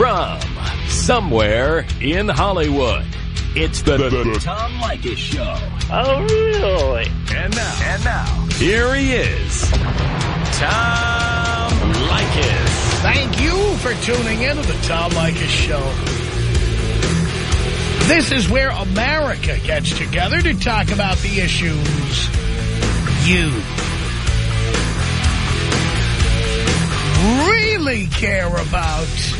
From somewhere in Hollywood, it's the, the, the Tom Leykis Show. Oh, really? And now, and now, here he is, Tom Leykis. Thank you for tuning in to the Tom Leykis Show. This is where America gets together to talk about the issues you really care about.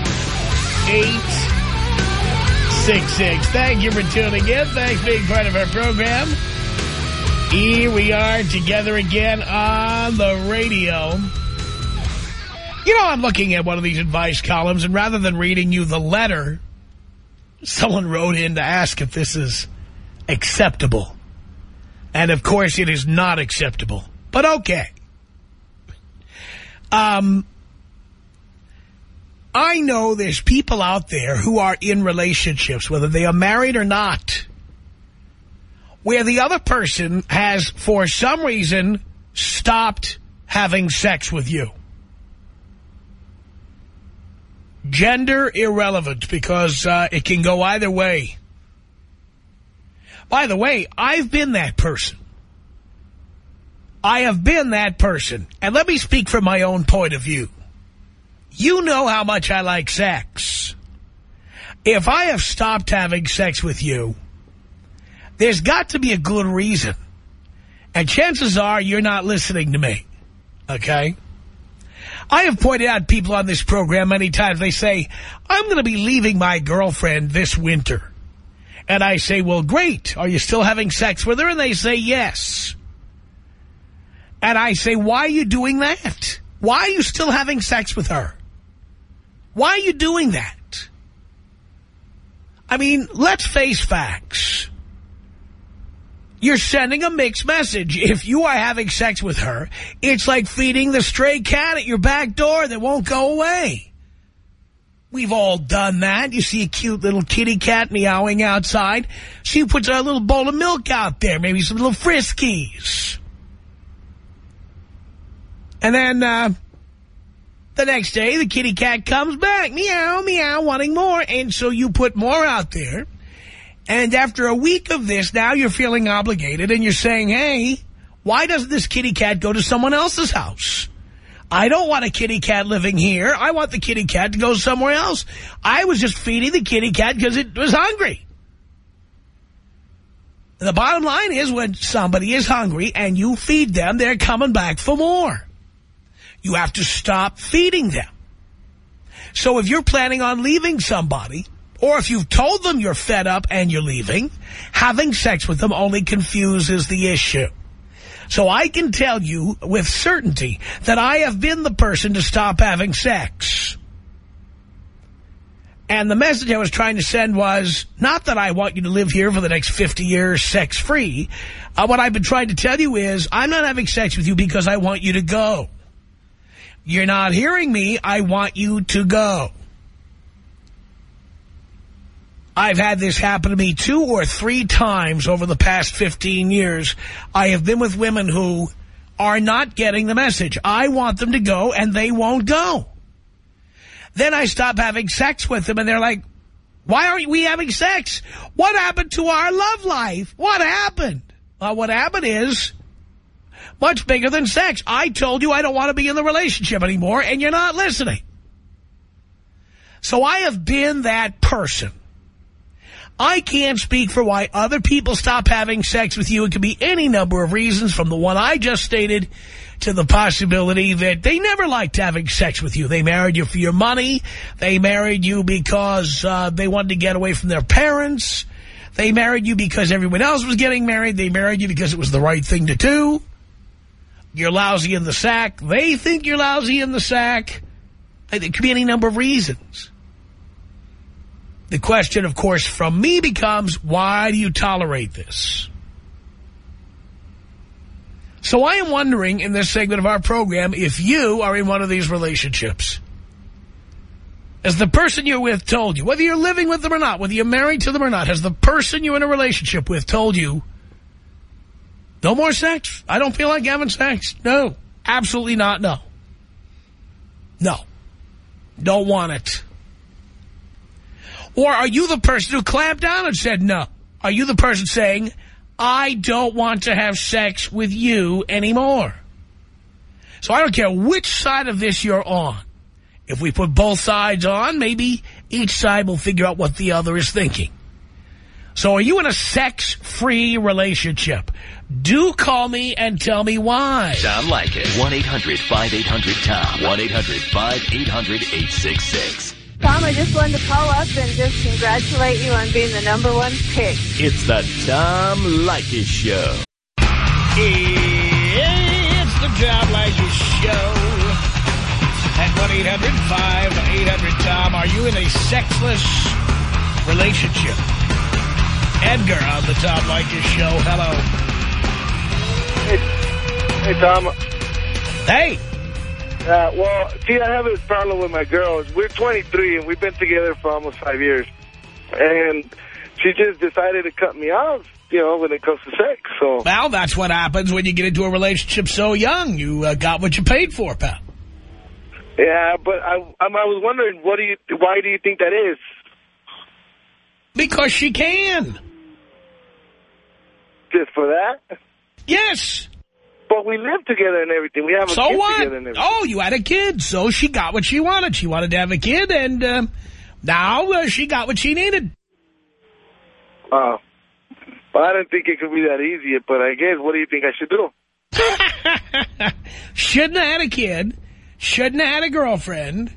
1-800-5800-866. Thank you for tuning in. Thanks for being part of our program. Here we are together again on the radio. You know, I'm looking at one of these advice columns, and rather than reading you the letter, someone wrote in to ask if this is acceptable. And, of course, it is not acceptable. But okay. Um, I know there's people out there who are in relationships, whether they are married or not, where the other person has, for some reason, stopped having sex with you. Gender irrelevant because uh, it can go either way. By the way, I've been that person. I have been that person. And let me speak from my own point of view. You know how much I like sex. If I have stopped having sex with you, there's got to be a good reason. And chances are you're not listening to me. Okay? I have pointed out people on this program many times. They say, I'm going to be leaving my girlfriend this winter. And I say, well, great. Are you still having sex with her? And they say, yes. And I say, why are you doing that? Why are you still having sex with her? Why are you doing that? I mean, let's face facts. You're sending a mixed message. If you are having sex with her, it's like feeding the stray cat at your back door that won't go away. We've all done that. You see a cute little kitty cat meowing outside. She puts a little bowl of milk out there, maybe some little Friskies. And then uh, the next day, the kitty cat comes back, meow, meow, wanting more. And so you put more out there. And after a week of this, now you're feeling obligated and you're saying, hey, why doesn't this kitty cat go to someone else's house? I don't want a kitty cat living here. I want the kitty cat to go somewhere else. I was just feeding the kitty cat because it was hungry. The bottom line is when somebody is hungry and you feed them, they're coming back for more. You have to stop feeding them. So if you're planning on leaving somebody, or if you've told them you're fed up and you're leaving, having sex with them only confuses the issue. So I can tell you with certainty that I have been the person to stop having sex. And the message I was trying to send was not that I want you to live here for the next 50 years sex-free. Uh, what I've been trying to tell you is I'm not having sex with you because I want you to go. You're not hearing me. I want you to go. I've had this happen to me two or three times over the past 15 years. I have been with women who are not getting the message. I want them to go, and they won't go. Then I stop having sex with them, and they're like, why aren't we having sex? What happened to our love life? What happened? Well, what happened is much bigger than sex. I told you I don't want to be in the relationship anymore, and you're not listening. So I have been that person. I can't speak for why other people stop having sex with you. It could be any number of reasons from the one I just stated to the possibility that they never liked having sex with you. They married you for your money. They married you because uh, they wanted to get away from their parents. They married you because everyone else was getting married. They married you because it was the right thing to do. You're lousy in the sack. They think you're lousy in the sack. It could be any number of reasons. The question, of course, from me becomes, why do you tolerate this? So I am wondering in this segment of our program if you are in one of these relationships. Has the person you're with told you, whether you're living with them or not, whether you're married to them or not, has the person you're in a relationship with told you, no more sex? I don't feel like having sex. No, absolutely not, no. No. Don't want it. Or are you the person who clamped down and said no? Are you the person saying, I don't want to have sex with you anymore? So I don't care which side of this you're on. If we put both sides on, maybe each side will figure out what the other is thinking. So are you in a sex-free relationship? Do call me and tell me why. Tom Leykis. 1-800-5800-TOM. 1-800-5800-866. Tom, I just wanted to call up and just congratulate you on being the number one pick. It's the Tom Leykis Show. It's the Tom Leykis Show. At 1-800-5800-TOM. Are you in a sexless relationship? Edgar on the Tom Leykis Show. Hello. Hey, hey Tom. Hey. Uh, well, see, I have a problem with my girls. We're 23, and we've been together for almost five years. And she just decided to cut me off, you know, when it comes to sex. So Well, that's what happens when you get into a relationship so young. You uh, got what you paid for, pal. Yeah, but I, I, I was wondering, what do you, why do you think that is? Because she can. Just for that? Yes. But we live together and everything. We have a So kid what? together and everything. Oh, you had a kid, so she got what she wanted. She wanted to have a kid, and um, now uh, she got what she needed. Oh. Well, I didn't think it could be that easy, but I guess, what do you think I should do? Shouldn't have had a kid. Shouldn't have had a girlfriend.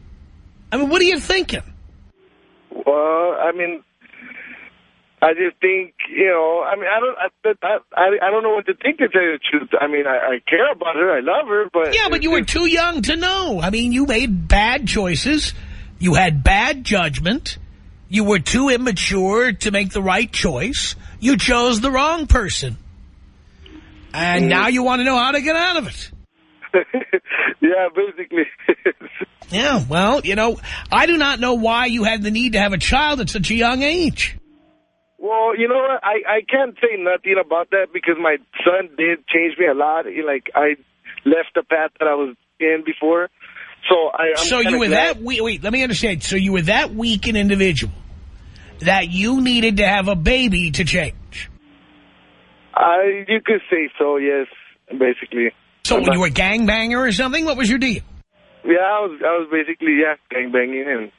I mean, what are you thinking? Well, I mean, I just think, you know, I mean, I don't, I, I, I don't know what to think to tell you the truth. I mean, I, I care about her, I love her, but Yeah, but you were too young to know. I mean, you made bad choices. You had bad judgment. You were too immature to make the right choice. You chose the wrong person. And mm-hmm. now you want to know how to get out of it. yeah, basically. Yeah, well, you know, I do not know why you had the need to have a child at such a young age. You know what? I, I can't say nothing about that because my son did change me a lot. He, like, I left the path that I was in before. So I, I'm so you were glad- that weak. Wait, let me understand. So you were that weak an individual that you needed to have a baby to change. I, you could say so, yes, basically. So I'm when not- you were a gangbanger or something, what was your deal? Yeah, I was, I was basically, yeah, gangbanging and,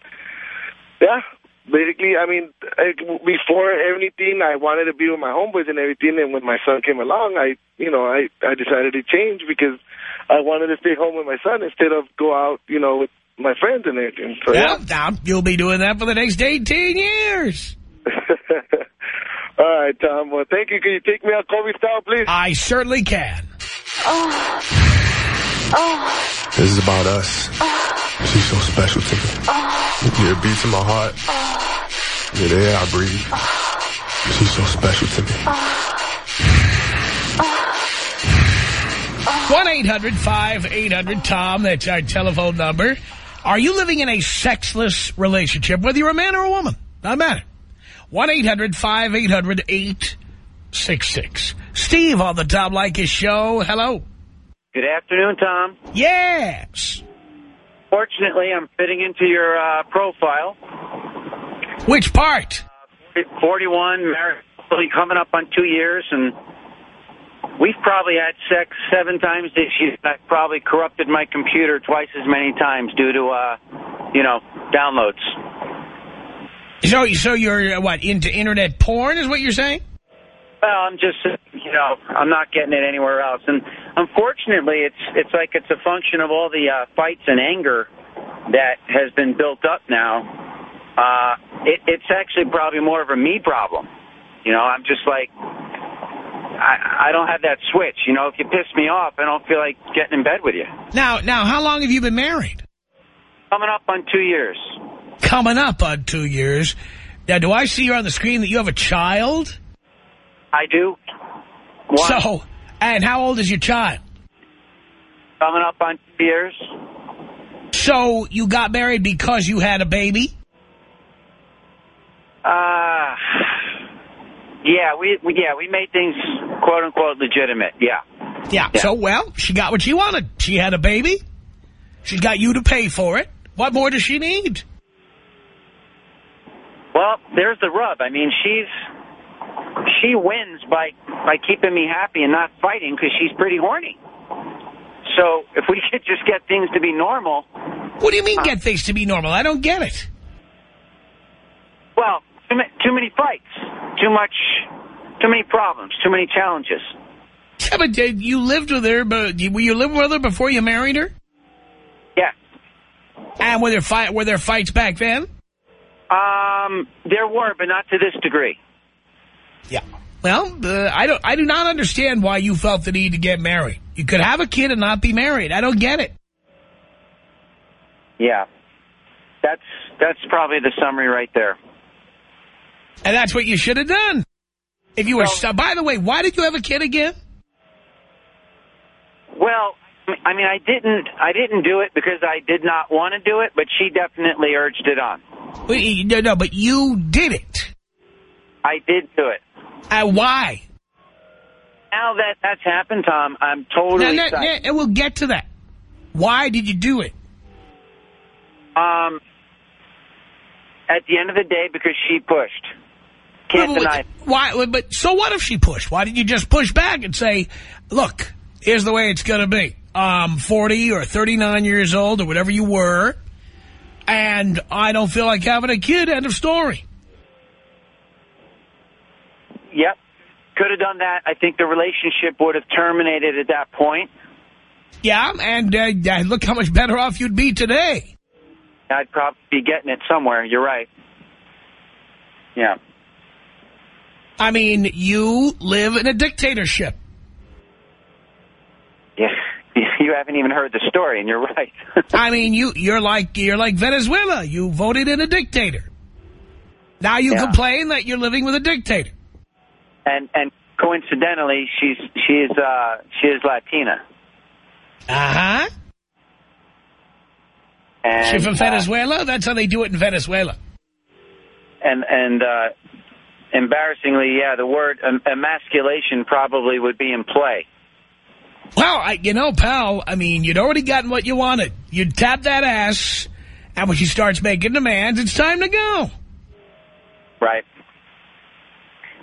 yeah, basically, I mean, I, before everything, I wanted to be with my homeboys and everything, and when my son came along, I, you know, I, I decided to change because I wanted to stay home with my son instead of go out, you know, with my friends and everything. So, Yeah, yeah. now you'll be doing that for the next 18 years. All right, Tom. Well, thank you. Can you take me out Kobe style, please? I certainly can. Oh. Oh. This is about us. Oh. She's so special to me. Yeah, it beats in my heart. Yeah, the air I breathe. She's so special to me. 1-800-5800-TOM, that's our telephone number. Are you living in a sexless relationship, whether you're a man or a woman? Doesn't matter. 1-800-5800-866. Steve on the Tom Leykis show. Hello. Good afternoon, Tom. Yes. Fortunately, I'm fitting into your uh, profile. Which part? 41, married, coming up on two years, and we've probably had sex seven times this year. I've probably corrupted my computer twice as many times due to, uh, you know, downloads. So, so you're, uh, what, into internet porn is what you're saying? Well, I'm just, you know, I'm not getting it anywhere else. And unfortunately, it's it's like it's a function of all the uh, fights and anger that has been built up now. Uh, it, it's actually probably more of a me problem. You know, I'm just like, I, I don't have that switch. You know, if you piss me off, I don't feel like getting in bed with you. Now, now, how long have you been married? Coming up on two years. Coming up on two years. Now, do I see here on the screen that you have a child? I do. One. So, and how old is your child? Coming up on two years. So you got married because you had a baby? Uh, yeah, we, we yeah we made things quote unquote legitimate. Yeah. Yeah. Yeah. So, well, she got what she wanted. She had a baby. She's got you to pay for it. What more does she need? Well, there's the rub. I mean, she's she wins by by keeping me happy and not fighting because she's pretty horny. So if we could just get things to be normal, What do you mean get things to be normal? I don't get it. well, too, ma- too many fights, too much, too many problems, too many challenges. Yeah, but uh, you lived with her, but you- were you living with her before you married her? Yeah. And were there, fight, were there fights back then? Um, there were, but not to this degree. Yeah. Well, uh, I don't. I do not understand why you felt the need to get married. You could have a kid and not be married. I don't get it. Yeah. That's that's probably the summary right there. And that's what you should have done. If you were. Well- so, by the way, why did you have a kid again? Well, I mean, I didn't I didn't do it because I did not want to do it, but she definitely urged it on. No, no, but you did it. I did do it. Uh, why? Now that that's happened, Tom, I'm totally Now, now, now, we'll get to that. Why did you do it? Um, at the end of the day, because she pushed. Can't But- deny. Why? But so what if she pushed? Why didn't you just push back and say, "Look, here's the way it's going to be. I'm 40 or 39 years old or whatever you were, and I don't feel like having a kid." End of story. Yep, could have done that. I think the relationship would have terminated at that point. Yeah, and uh, look how much better off you'd be today. I'd probably be getting it somewhere. You're right. Yeah. I mean, you live in a dictatorship. Yeah. You haven't even heard the story, and you're right. I mean, you you're like you're like Venezuela. You voted in a dictator. Now you Yeah. complain that you're living with a dictator. And and coincidentally, she's she's uh she is Latina. Uh huh. And She from uh, Venezuela? That's how they do it in Venezuela. and and uh, embarrassingly, yeah, the word emasculation probably would be in play. Well, I, you know, pal, I mean, you'd already gotten what you wanted. You'd tap that ass, and when she starts making demands, it's time to go. Right.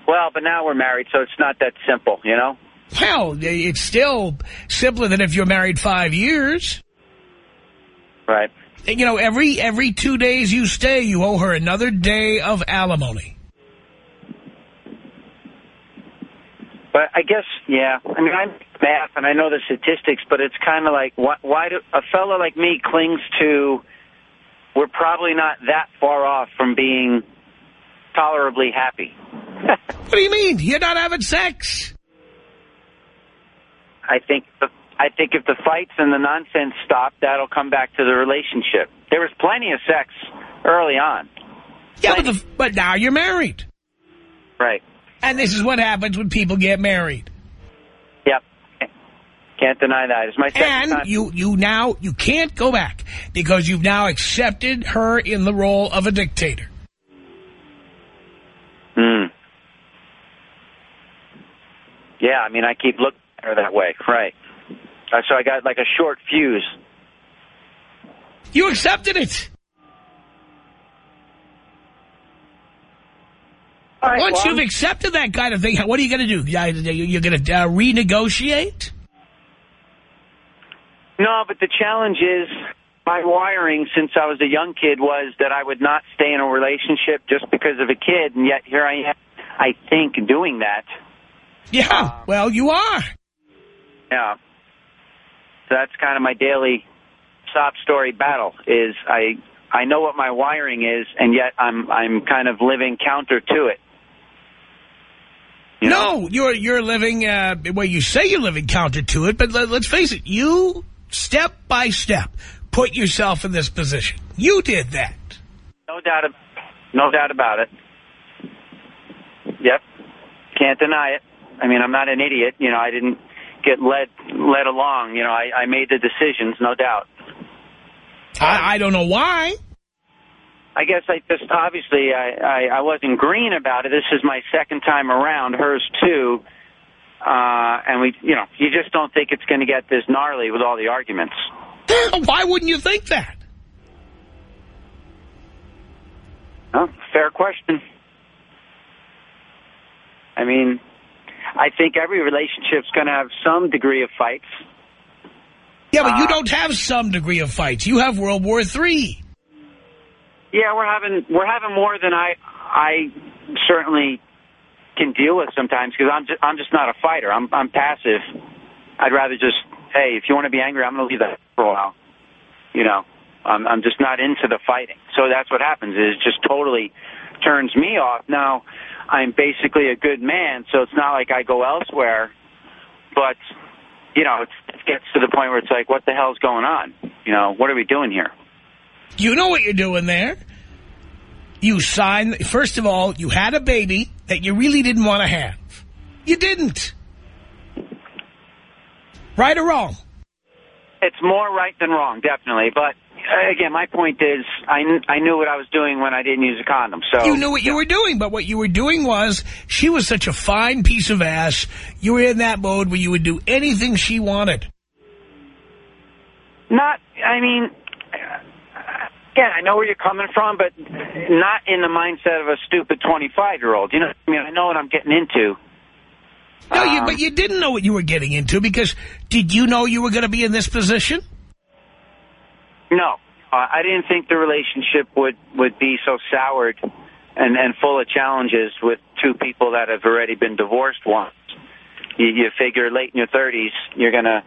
Well, but now we're married, so it's not that simple, you know? Well, it's still simpler than if you're married five years. Right. And, You know, every every two days you stay, you owe her another day of alimony. But I guess, yeah. I mean, I'm math and I know the statistics, but it's kind of like, why, why do a fellow like me clings to? We're probably not that far off from being tolerably happy. What do you mean? You're not having sex. I think the, I think if the fights and the nonsense stop, that'll come back to the relationship. There was plenty of sex early on. Yeah, but, the, but now you're married. Right. And this is what happens when people get married. Yep. Can't deny that. It's my And time. you, you now, you can't go back because you've now accepted her in the role of a dictator. Mm. Yeah, I mean, I keep looking at her that way. Right. Uh, so I got like a short fuse. You accepted it. All right, Once well, you've accepted that kind of thing, what are you going to do? You're going to uh, renegotiate? No, but the challenge is my wiring since I was a young kid was that I would not stay in a relationship just because of a kid, and yet here I am, I think, doing that. Yeah, well, you are. Yeah. So that's kind of my daily sob story battle is I I know what my wiring is and yet I'm I'm kind of living counter to it. You know? No, you're you're living, uh, well, you say you're living counter to it, but let, let's face it, you, step by step, put yourself in this position. You did that. No doubt no doubt about it. Yep. Can't deny it. I mean, I'm not an idiot. You know, I didn't get led led along. You know, I, I made the decisions, no doubt. I, I don't know why. I guess I just obviously I, I I wasn't green about it. This is my second time around, hers too, uh, and we you know you just don't think it's going to get this gnarly with all the arguments. Why wouldn't you think that? Oh, fair question. I mean, I think every relationship's going to have some degree of fights. Yeah, but you Uh, don't have some degree of fights. You have World War Three. Yeah, we're having we're having more than I I certainly can deal with sometimes because I'm just I'm just not a fighter. I'm I'm passive. I'd rather just hey, if you want to be angry, I'm going to leave that for a while. You know, I'm I'm just not into the fighting. So that's what happens. Is it just totally turns me off. Now, I'm basically a good man, so it's not like I go elsewhere. But you know, it's, it gets to the point where it's like, what the hell's going on? You know, what are we doing here? You know what you're doing there. You signed, first of all, you had a baby that you really didn't want to have. You didn't. Right or wrong? It's more right than wrong, definitely. But again, my point is, I, kn- I knew what I was doing when I didn't use a condom. So You knew what you were doing, but what you were doing was she was such a fine piece of ass. You were in that mode where you would do anything she wanted. not. I mean, uh, again, I know where you're coming from, but not in the mindset of a stupid 25 year old. You know, I mean, I know what I'm getting into. No, you, Um, but you didn't know what you were getting into because did you know you were going to be in this position? No, uh, I didn't think the relationship would would be so soured and and full of challenges with two people that have already been divorced once. You, you figure late in your 30s, you're gonna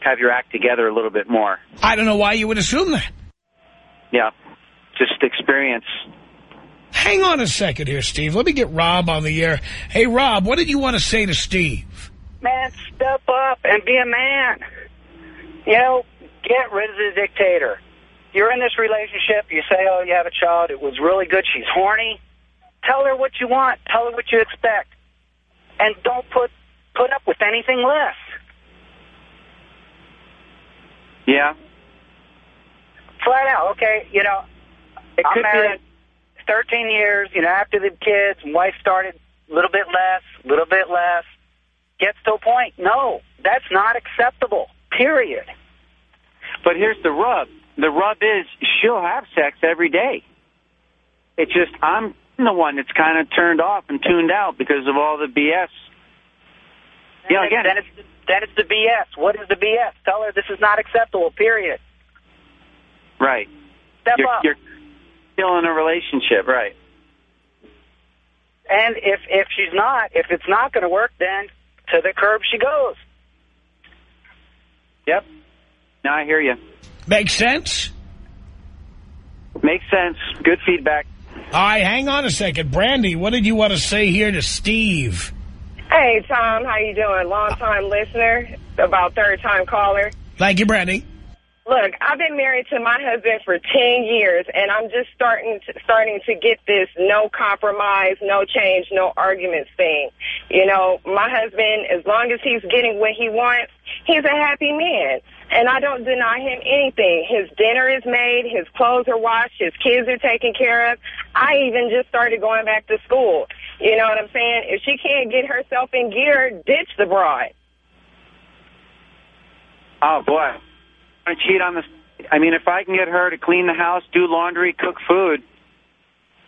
have your act together a little bit more. I don't know why you would assume that. Yeah, just experience. Hang on a second here, Steve. Let me get Rob on the air. Hey, Rob, what did you want to say to Steve? Man, step up and be a man. You know, get rid of the dictator. You're in this relationship. You say, oh, you have a child. It was really good. She's horny. Tell her what you want. Tell her what you expect. And don't put put up with anything less. Yeah, Flat out, okay? You know, it I'm could be married 13 years. You know, after the kids, and wife started a little bit less, a little bit less. Gets to a point. No, that's not acceptable. Period. But here's the rub. The rub is she'll have sex every day. It's just I'm the one that's kind of turned off and tuned out because of all the BS. You know, Then again, then it's then it's the BS. What is the BS? Tell her this is not acceptable. Period. right. Step You're, up. you're still in a relationship, right? And if if she's not, if it's not going to work, then to the curb she goes. Yep. Now I hear you. Makes sense? Makes sense. Good feedback. All right, hang on a second. Brandy, what did you want to say here to Steve? Hey, Tom, how you doing? Long-time listener, about third-time caller. Thank you, Brandy. Look, I've been married to my husband for 10 years, and I'm just starting to, starting to get this no compromise, no change, no arguments thing. You know, my husband, as long as he's getting what he wants, he's a happy man. And I don't deny him anything. His dinner is made, his clothes are washed, his kids are taken care of. I even just started going back to school. You know what I'm saying? If she can't get herself in gear, ditch the broad. Oh boy, I cheat on the. I mean, if I can get her to clean the house, do laundry, cook food,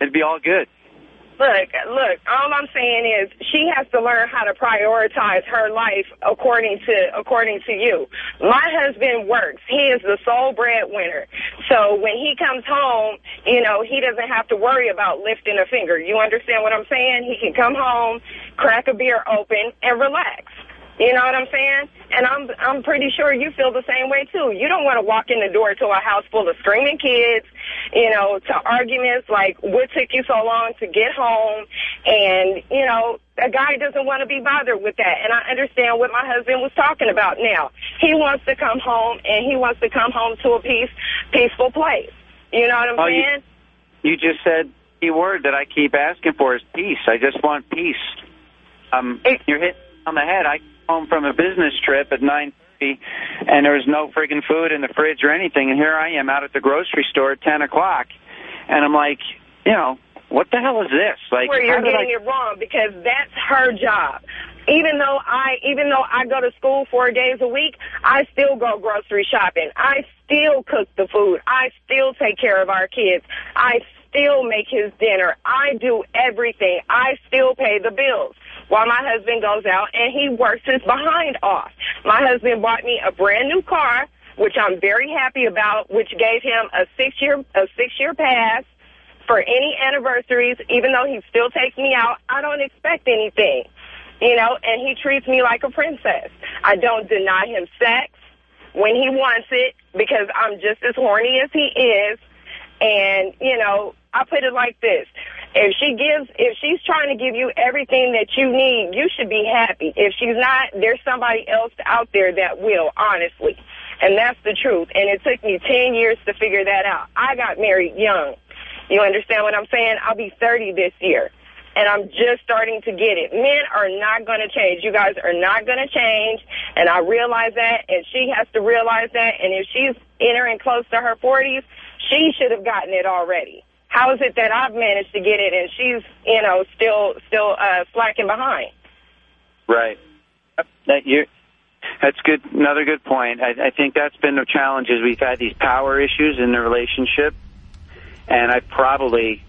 it'd be all good. Look, look, all I'm saying is she has to learn how to prioritize her life according to according to you. My husband works. He is the sole breadwinner. So when he comes home, you know, he doesn't have to worry about lifting a finger. You understand what I'm saying? He can come home, crack a beer open, and relax. You know what I'm saying? And I'm I'm pretty sure you feel the same way too. You don't want to walk in the door to a house full of screaming kids, you know, to arguments like what took you so long to get home and, you know, a guy doesn't want to be bothered with that. And I understand what my husband was talking about now. He wants to come home and he wants to come home to a peace peaceful place. You know what I'm Oh, saying? You just said the word that I keep asking for is peace. I just want peace. um, you're hitting on the head. I home from a business trip at 9.30, and there was no friggin' food in the fridge or anything, and here I am out at the grocery store at 10 o'clock, and I'm like, you know, what the hell is this? Like, where you're getting I- it wrong because that's her job. Even though I, even though I go to school four days a week, I still go grocery shopping. I still cook the food. I still take care of our kids. I still make his dinner. I do everything. I still pay the bills while my husband goes out and he works his behind off. My husband bought me a brand new car, which I'm very happy about, which gave him a six year a six year pass for any anniversaries, even though he still takes me out, I don't expect anything. You know, and he treats me like a princess. I don't deny him sex when he wants it because I'm just as horny as he is. And, you know, I put it like this. If she gives, if she's trying to give you everything that you need, you should be happy. If she's not, there's somebody else out there that will, honestly. And that's the truth. And it took me 10 years to figure that out. I got married young. You understand what I'm saying? I'll be 30 this year. And I'm just starting to get it. Men are not going to change. You guys are not going to change. And I realize that. And she has to realize that. And if she's entering close to her 40s, she should have gotten it already. How is it that I've managed to get it and she's, you know, still still uh, slacking behind? Right. That you. That's good. Another good point. I, I think that's been the challenge is we've had these power issues in the relationship, and I probably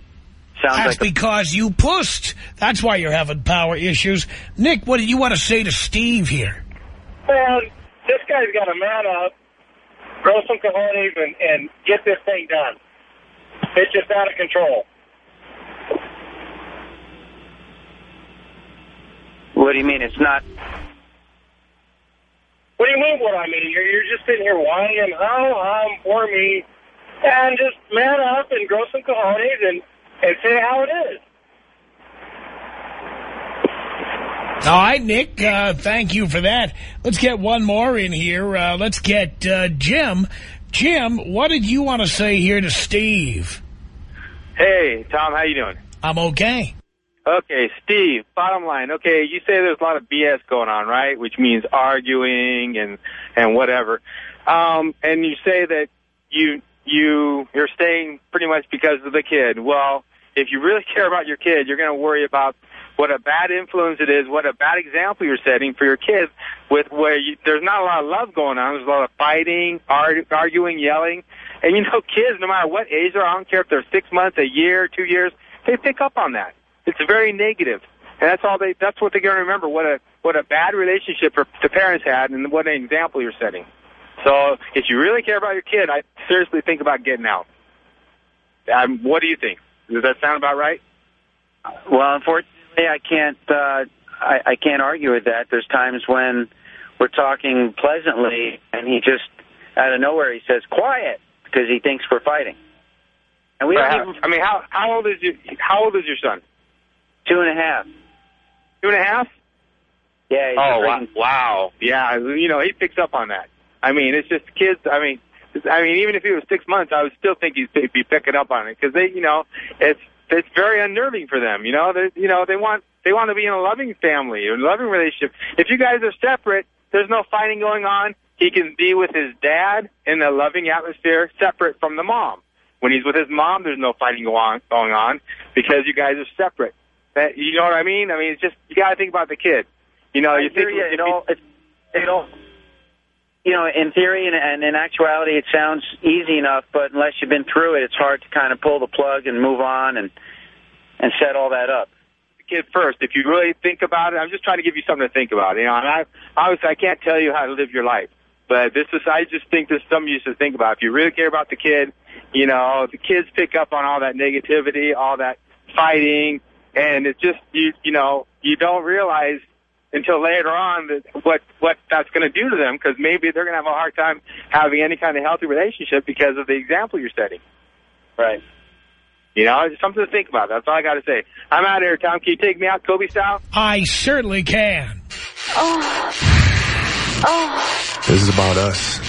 sounds That's like because you pushed. That's why you're having power issues. Nick, what do you want to say to Steve here? Well, this guy's got to man up, grow some cojones, and, and get this thing done. It's just out of control. what do you mean? It's not. What do you mean what I mean? You're, you're just sitting here whining, oh, um, poor me, and just man up and grow some cojones and, and say how it is. All right, Nick, uh, thank you for that. Let's get one more in here. Uh, let's get uh, Jim. Jim, what did you want to say here to Steve? Hey, Tom, how you doing? I'm okay. Okay, Steve, bottom line, okay, you say there's a lot of BS going on, right? Which means arguing and, and whatever. Um, and you say that you, you, you're staying pretty much because of the kid. Well, if you really care about your kid, you're going to worry about what a bad influence it is, what a bad example you're setting for your kids with where you, there's not a lot of love going on. There's a lot of fighting, arg- arguing, yelling. And you know, kids, no matter what age they're, I don't care if they're six months, a year, two years, they pick up on that. It's very negative. And that's all they, that's what they're going to remember, what a, what a bad relationship the parents had and what an example you're setting. So if you really care about your kid, I seriously think about getting out. Um, what do you think? Does that sound about right? Well, unfortunately, I can't. Uh, I, I can't argue with that. There's times when we're talking pleasantly, and he just out of nowhere he says quiet because he thinks we're fighting. And we don't even I mean, how how old is your how old is your son? two and a half. Two and a half. Yeah. He's Oh wow! wow. Yeah, you know he picks up on that. I mean, it's just kids. I mean, I mean, even if he was six months, I would still think he'd be picking up on it because they, you know, it's it's very unnerving for them. You know, they you know they want they want to be in a loving family, a loving relationship. If you guys are separate, there's no fighting going on. He can be with his dad in a loving atmosphere, separate from the mom. When he's with his mom, there's no fighting going on because you guys are separate. That you know what I mean? I mean, it's just you got to think about the kid. You know, you think you. know, all, it, it all, you know, in theory and, and in actuality, it sounds easy enough, but unless you've been through it, it's hard to kind of pull the plug and move on and and set all that up. the kid first. If you really think about it, I'm just trying to give you something to think about. You know, and I obviously I can't tell you how to live your life, but this is I just think this is something you should think about. If you really care about the kid, you know, the kids pick up on all that negativity, all that fighting, and it's just you you know you don't realize until later on that what what that's going to do to them because maybe they're going to have a hard time having any kind of healthy relationship because of the example you're setting. Right. You know, it's something to think about. That's all I got to say. I'm out of here, Tom. Can you take me out, Kobe style? I certainly can. Oh. This is about us.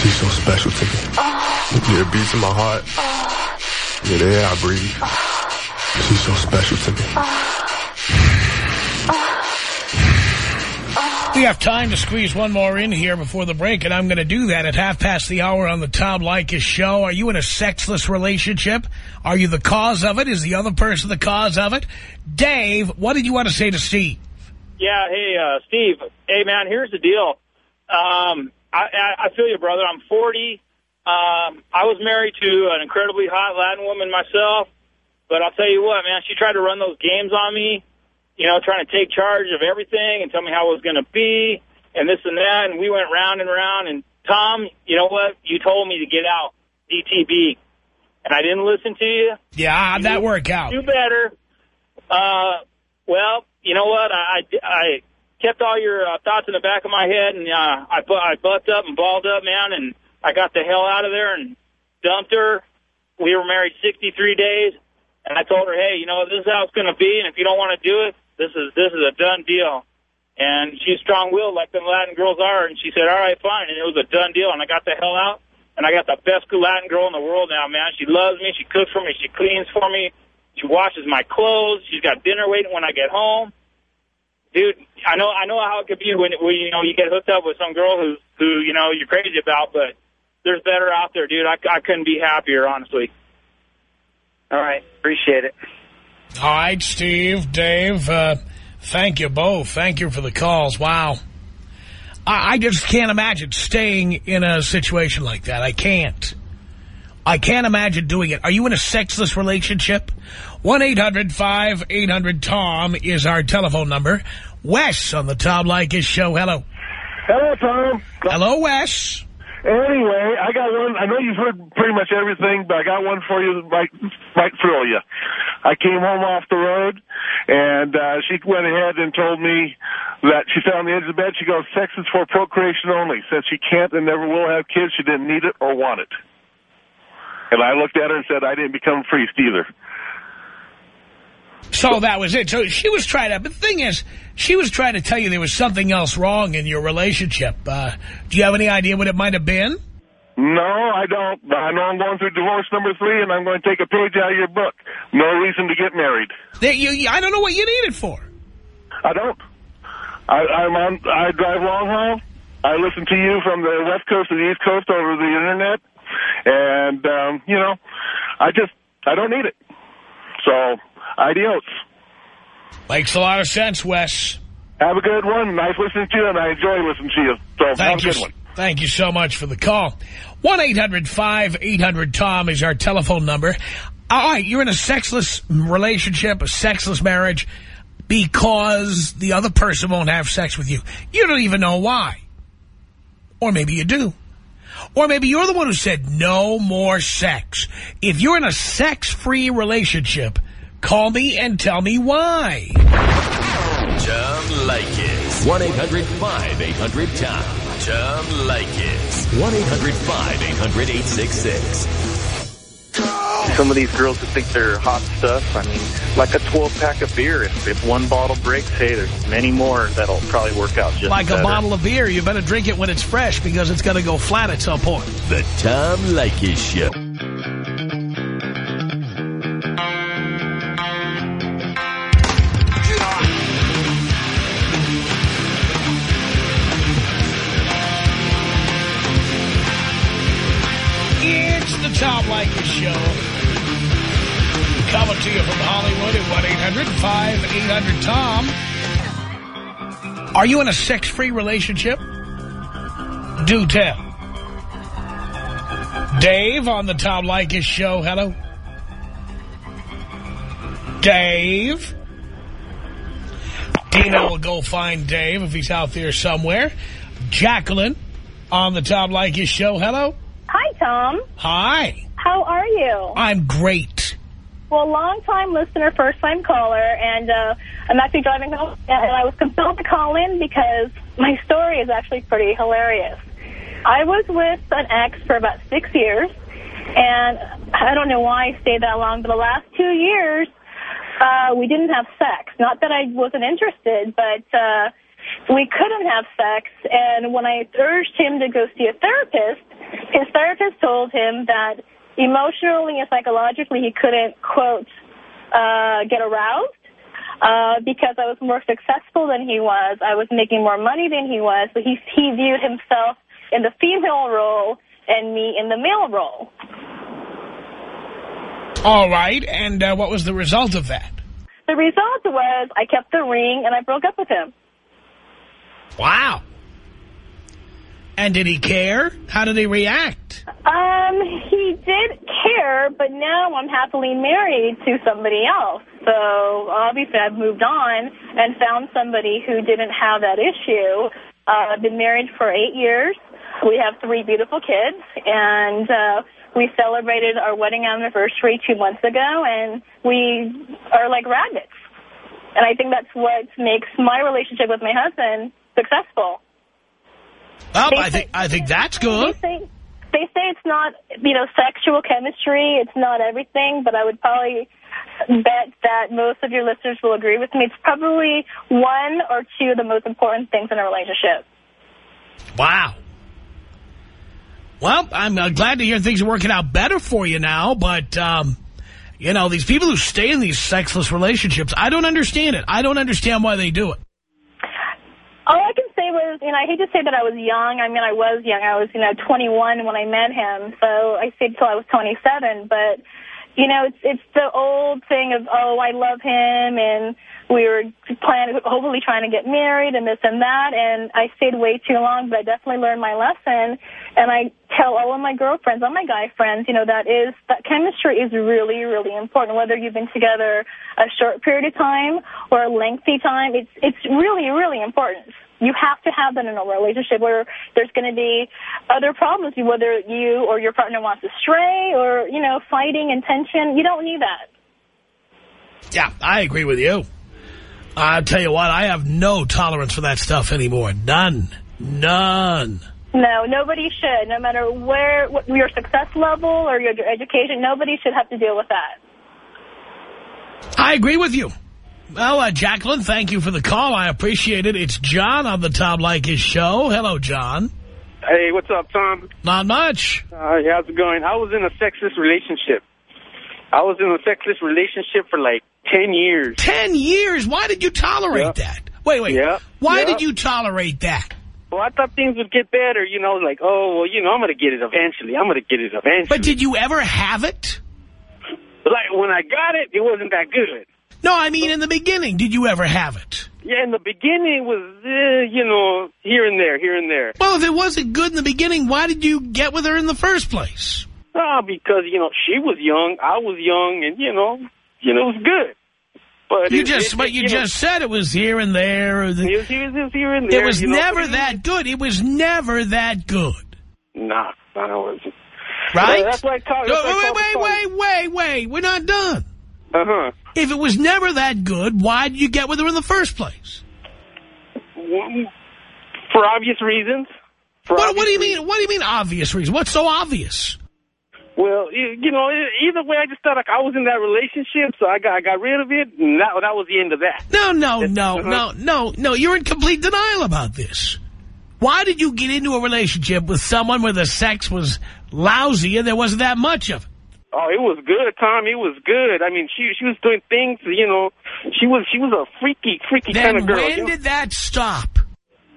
She's so special to me. Yeah, it beats in my heart. Yeah, the air I breathe. She's so special to me. We have time to squeeze one more in here before the break, and I'm going to do that at half past the hour on the Tom Leykis show. Are you in a sexless relationship? Are you the cause of it? Is the other person the cause of it? Dave, what did you want to say to Steve? Yeah, hey, uh, Steve. Hey, man, here's the deal. Um, I, I, I feel you, brother. I'm 40. Um, I was married to an incredibly hot Latin woman myself, but I'll tell you what, man, she tried to run those games on me you know, trying to take charge of everything and tell me how it was going to be and this and that. And we went round and round. And, Tom, you know what? You told me to get out, DTB. And I didn't listen to you. Yeah, how'd that work out? Do better. Uh, well, you know what? I, I, I kept all your uh, thoughts in the back of my head, and uh, I, I bucked up and balled up, man, and I got the hell out of there and dumped her. We were married 63 days, and I told her, hey, you know, this is how it's going to be, and if you don't want to do it, this is this is a done deal. And she's strong-willed like the Latin girls are. And she said, all right, fine. And it was a done deal. And I got the hell out. And I got the best Latin girl in the world now, man. She loves me. She cooks for me. She cleans for me. She washes my clothes. She's got dinner waiting when I get home. Dude, I know I know how it could be when, when you know you get hooked up with some girl who who you know you're crazy about, but there's better out there, dude. I, I couldn't be happier, honestly. All right, appreciate it. All right, Steve, Dave, uh, thank you both. Thank you for the calls. Wow. I, I just can't imagine staying in a situation like that. I can't. I can't imagine doing it. Are you in a sexless relationship? 1-800-5800-TOM is our telephone number. Wes on the Tom Leykis show. Hello. Hello, Tom. Hello, Wes. Anyway, I got one. I know you've heard pretty much everything, but I got one for you that might, might thrill you. I came home off the road, and uh, she went ahead and told me that she sat on the edge of the bed. She goes, sex is for procreation only. Since she can't and never will have kids, she didn't need it or want it. And I looked at her and said, I didn't become a priest either. So that was it. So she was trying to, but the thing is, she was trying to tell you there was something else wrong in your relationship. Uh, do you have any idea what it might have been? No, I don't. I know I'm going through divorce number three, and I'm going to take a page out of your book. No reason to get married. That you, I don't know what you need it for. I don't. I, I'm on. I drive long haul. I listen to you from the west coast to the east coast over the internet, and um, you know, I just I don't need it. So Adios. Makes a lot of sense, Wes. Have a good one. Nice listening to you, and I enjoy listening to you. So Thank have you. a good one. Thank you so much for the call. 1-800-5800-TOM is our telephone number. All right, you're in a sexless relationship, a sexless marriage, because the other person won't have sex with you. You don't even know why. Or maybe you do. Or maybe you're the one who said no more sex. If you're in a sex-free relationship, call me and tell me why. Tom Leykis. 1-800-5800-TOM. Tom Leykis. 1-800-5800-866. Some of these girls that think they're hot stuff, I mean, like a 12-pack of beer. If, if one bottle breaks, hey, there's many more that'll probably work out just Like better. a bottle of beer, you better drink it when it's fresh because it's going to go flat at some point. The Tom Leykis Show. 1-800-TOM. Are you in a sex-free relationship? Do tell. Dave on the Tom Leykis show. Hello. Dave. Dina will go find Dave if he's out there somewhere. Jacqueline on the Tom Leykis show. Hello. Hi, Tom. Hi. How are you? I'm great. Well, long-time listener, first-time caller, and uh, I'm actually driving home, and I was compelled to call in because my story is actually pretty hilarious. I was with an ex for about six years, and I don't know why I stayed that long, but the last two years, uh, we didn't have sex. Not that I wasn't interested, but uh, we couldn't have sex, and when I urged him to go see a therapist, his therapist told him that emotionally and psychologically he couldn't, quote, uh, get aroused. uh, because I was more successful than he was. I was making more money than he was, but he, he viewed himself in the female role and me in the male role. All right, and uh, what was the result of that? The result was I kept the ring and I broke up with him. Wow. And did he care? How did he react? Um, he did care, but now I'm happily married to somebody else. So obviously I've moved on and found somebody who didn't have that issue. Uh, I've been married for eight years. We have three beautiful kids, and uh, we celebrated our wedding anniversary two months ago, and we are like rabbits. And I think that's what makes my relationship with my husband successful. Oh, They I think I think that's good. They say, they say it's not, you know, sexual chemistry. It's not everything, but I would probably bet that most of your listeners will agree with me. It's probably one or two of the most important things in a relationship. Wow. Well, I'm uh, glad to hear things are working out better for you now, but, um, you know, these people who stay in these sexless relationships, I don't understand it. I don't understand why they do it. All I can was, you know, I hate to say that I was young. I mean, I was young. I was, you know, 21 when I met him. So I stayed till I was 27. But, you know, it's it's the old thing of, oh, I love him, and we were planning, hopefully trying to get married and this and that. And I stayed way too long, but I definitely learned my lesson. And I tell all of my girlfriends, all my guy friends, you know, that is that chemistry is really, really important. Whether you've been together a short period of time or a lengthy time, it's it's really, really important. You have to have that in a relationship where there's going to be other problems, whether you or your partner wants to stray or, you know, fighting and tension. You don't need that. Yeah, I agree with you. I'll tell you what, I have no tolerance for that stuff anymore. None. None. No, nobody should. No matter where what, your success level or your, your education, nobody should have to deal with that. I agree with you. Well, uh, Jacqueline, thank you for the call. I appreciate it. It's John on the Tom Leykis show. Hello, John. Hey, what's up, Tom? Not much. Uh, how's it going? I was in a sexless relationship. I was in a sexless relationship for like 10 years. Ten years? Why did you tolerate Yep. that? Wait, wait. Yep. Why Yep. did you tolerate that? Well, I thought things would get better, you know, like, oh, well, you know, I'm going to get it eventually. I'm going to get it eventually. But did you ever have it? Like, when I got it, it wasn't that good. No, I mean in the beginning. Did you ever have it? Yeah, in the beginning it was, eh, you know, here and there, here and there. Well, if it wasn't good in the beginning, why did you get with her in the first place? Ah, because, you know, she was young, I was young, and, you know, you know, it was good. But You it- just, it- but you know, just said it was here and there. the- It was, it was here and there. It was you know, never that good. It was never that good. Nah, it wasn't. Right? That's why I call, No, that's why I wait, wait, the wait, wait, wait. We're not done. Uh-huh. If it was never that good, why did you get with her in the first place? For obvious reasons. For What, what do you obvious mean? What do you mean obvious reason? What's so obvious? Well, you you know, either way, I just thought like I was in that relationship, so I got I got rid of it, and that that was the end of that. No, no, no, Uh-huh. no, no, no. You're in complete denial about this. Why did you get into a relationship with someone where the sex was lousy and there wasn't that much of it? Oh, it was good, Tom. It was good. I mean, she she was doing things, you know. She was she was a freaky, freaky Then kind of girl. when did that stop?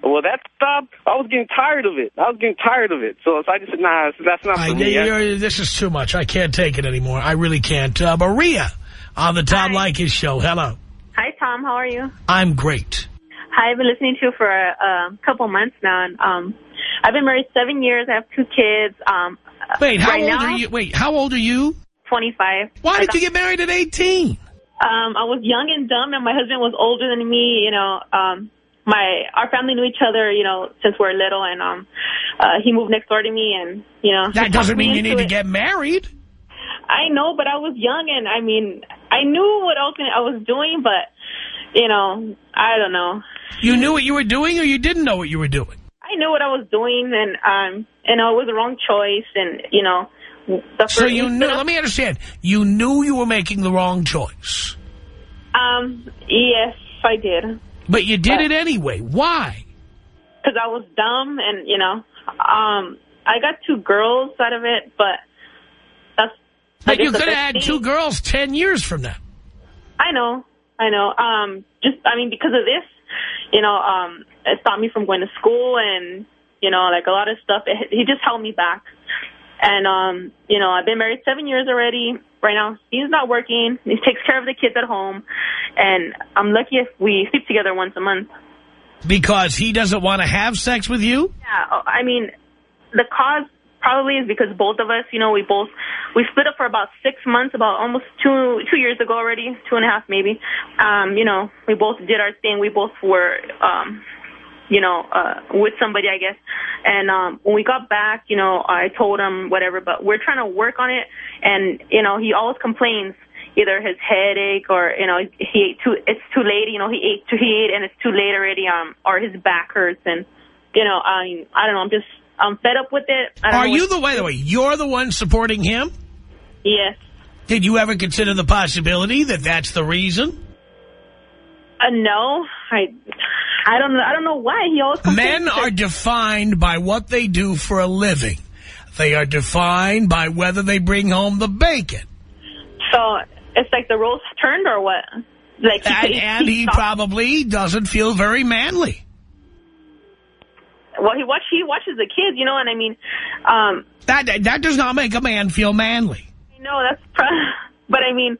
Well, that stopped. I was getting tired of it. I was getting tired of it. So, so I just said, nah, that's not I, for me. you're- this is too much. I can't take it anymore. I really can't. Uh, Maria on the Tom Leykis show. Hello. Hi, Tom. How are you? I'm great. Hi, I've been listening to you for a, a couple months now, and um, I've been married seven years. I have two kids. Um, Wait, how right old now, are you? Wait, how old are you? 25. Why did you get married at 18? Um, I was young and dumb, and my husband was older than me. You know, um, my our family knew each other. You know, since we are little, and um, uh, he moved next door to me, and you know. That doesn't me mean you need to get married. I know, but I was young, and I mean, I knew what else I was doing, but you know, I don't know. You knew what you were doing or you didn't know what you were doing? I knew what I was doing, and um, and it was the wrong choice, and you know, the So you knew, let me understand, you knew you were making the wrong choice. Um, yes, I did, But you did it anyway. Why? because I was dumb, and you know, um, I got two girls out of it, but that's. But you could have had thing- two girls 10 years from now. I know, I know. Um, just, I mean, because of this, you know, um, it stopped me from going to school and, you know, like a lot of stuff. It, he just held me back. And, um, you know, I've been married seven years already. Right now, he's not working. He takes care of the kids at home. And I'm lucky if we sleep together once a month. Because he doesn't want to have sex with you? Yeah, oh, I mean, the cause probably is because both of us, you know, we both, we split up for about six months, about almost two, two years ago already, two and a half maybe. Um, you know, we both did our thing. We both were, um, you know, uh, with somebody, I guess. And, um, when we got back, you know, I told him whatever, but we're trying to work on it. And, you know, he always complains either his headache or, you know, he ate too, it's too late, you know, he ate too, he ate and it's too late already, um, or his back hurts. And, you know, I, I don't know, I'm just, I'm fed up with it. I don't Are you the, by the way, you're the one supporting him? Yes. Did you ever consider the possibility that that's the reason? Uh, no, I, I don't know. I don't know why he always. Men are defined by what they do for a living. They are defined by whether they bring home the bacon. So it's like the roles turned or what? Like he, And, and he probably doesn't feel very manly. well, he watch he watches the kids, you know, and I mean, um, That, that does not make a man feel manly. Know that's, but I mean,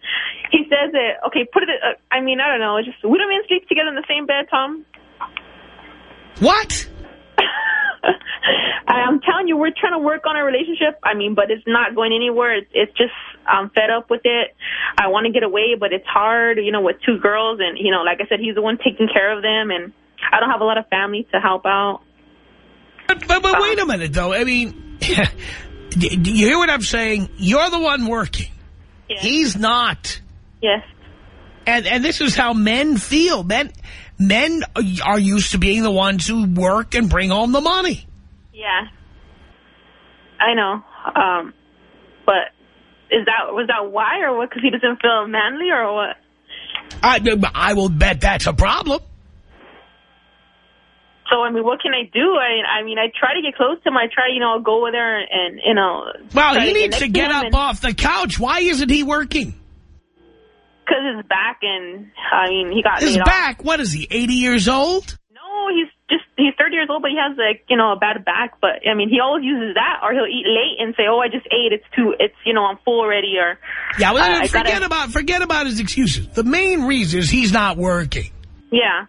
he says it. Okay, put it. Uh, I mean, I don't know. Just we don't even sleep together in the same bed, Tom. What? I'm telling you, we're trying to work on our relationship. I mean, but it's not going anywhere. It's, it's just I'm fed up with it. I want to get away, but it's hard, you know, with two girls, and you know, like I said, he's the one taking care of them, and I don't have a lot of family to help out. But, but, but wait a minute, though. I mean, do you hear what I'm saying? You're the one working. He's not. Yes. And and this is how men feel. Men men are used to being the ones who work and bring home the money. Yeah, I know. Um, but is that was that why or what? Because he doesn't feel manly or what? I I will bet that's a problem. So I mean, what can I do? I I mean, I try to get close to him. I try, you know, I'll go over there and you know. Well, he needs to get up and- off the couch. Why isn't he working? Cause his back and I mean he got His back, what is he, 80 years old? No, he's just he's 30 years old, but he has like you know a bad back. But I mean he always uses that, or he'll eat late and say, oh I just ate. It's too. It's you know I'm full already. Or Yeah, well, uh, forget gotta- about forget about his excuses. The main reason is he's not working. Yeah,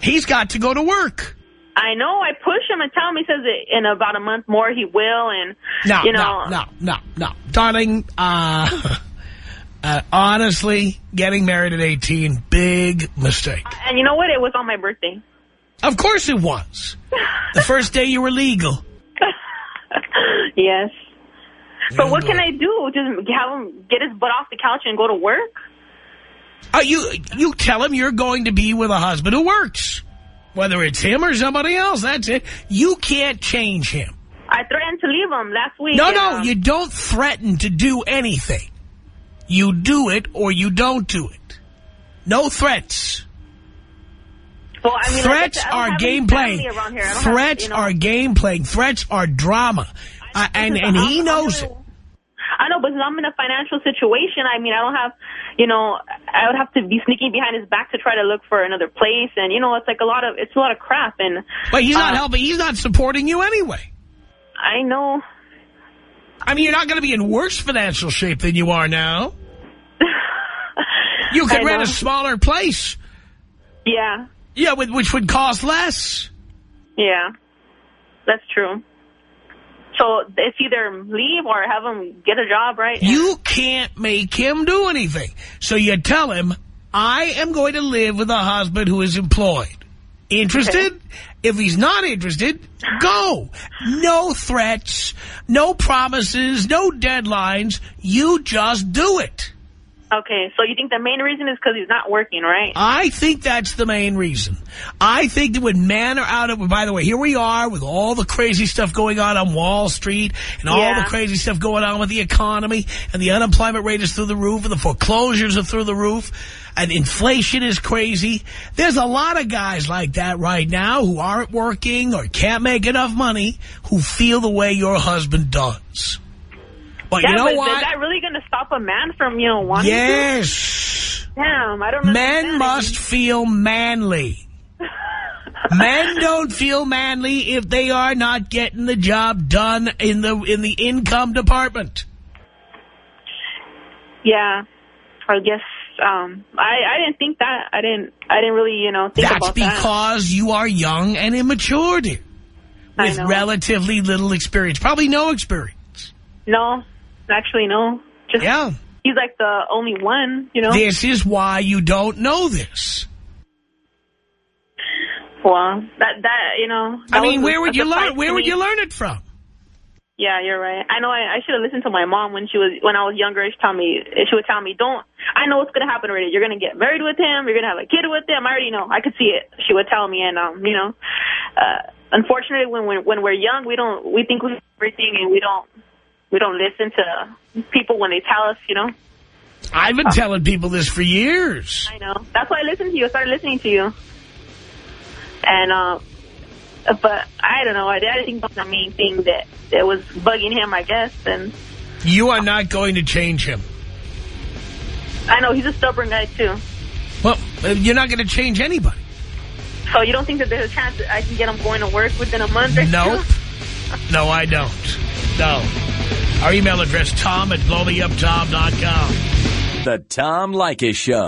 He's got to go to work. I know. I push him and tell him. He says in about a month more he will, and No, you know. no, no, no, no. Darling, uh, uh, honestly, getting married at 18, big mistake. And you know what? It was on my birthday. Of course it was. The first day you were legal. yes. But what can I do? Just have him get his butt off the couch and go to work? Uh, you, you tell him you're going to be with a husband who works. Whether it's him or somebody else, that's it. You can't change him. I threatened to leave him last week. No, no, um, you don't threaten to do anything. You do it or you don't do it. No threats. Well, I mean, Threats like I said, I don't are game playing. around here. I don't Threats have, you know, are game playing. Threats are drama. Uh, and and he I'm- knows I'm it. I know, but I'm in a financial situation. I mean, I don't have, you know, I would have to be sneaking behind his back to try to look for another place, and you know, it's like a lot of, it's a lot of crap, and. But he's not uh, helping. He's not supporting you anyway. I know. I mean, you're not going to be in worse financial shape than you are now. You could rent a smaller place. Yeah, Yeah, with- which would cost less. yeah, that's true. So it's either leave or have him get a job, right? You can't make him do anything. So you tell him, I am going to live with a husband who is employed. Interested? If he's not interested, go. No threats, no promises, no deadlines. You just do it. Okay, so you think the main reason is because he's not working, right? I think that's the main reason. I think that when men are out of, by the way, here we are with all the crazy stuff going on on Wall Street and all Yeah. the crazy stuff going on with the economy and the unemployment rate is through the roof and the foreclosures are through the roof and inflation is crazy. There's a lot of guys like that right now who aren't working or can't make enough money who feel the way your husband does. But yeah, you know but what? is that really going to stop a man from, you know, wanting to? Yes. Damn, I don't Men must feel manly. Men don't feel manly if they are not getting the job done in the in the income department. Yeah, I guess um, I I didn't think that. I didn't I didn't really you know think That's about that. because you are young and immature, dear. With relatively little experience. Probably no experience. No, actually no. Just Yeah. he's like the only one, you know. This is why you don't know this. Well, that that you know. that I mean, where would you learn? Where would you learn it from? Yeah, you're right. I know. I, I should have listened to my mom when she was when I was younger. She told me she would tell me, "Don't." I know what's gonna happen already. You're gonna get married with him. You're gonna have a kid with him. I already know. I could see it. She would tell me, and um, you know, uh, unfortunately, when when when we're young, we don't we think we know everything, and we don't we don't listen to people when they tell us. You know. I've been telling people this for years. I know. That's why I listened to you. I started listening to you. And, uh, but I don't know. I, think that was the main thing that, that was bugging him, I guess. And You are not going to change him. I know he's a stubborn guy, too. Well, uh, you're not going to change anybody. So you don't think that there's a chance that I can get him going to work within a month or Nope. two? No, I don't. No. Our email address, tom at blowmeuptom.com. The Tom Leykis Show.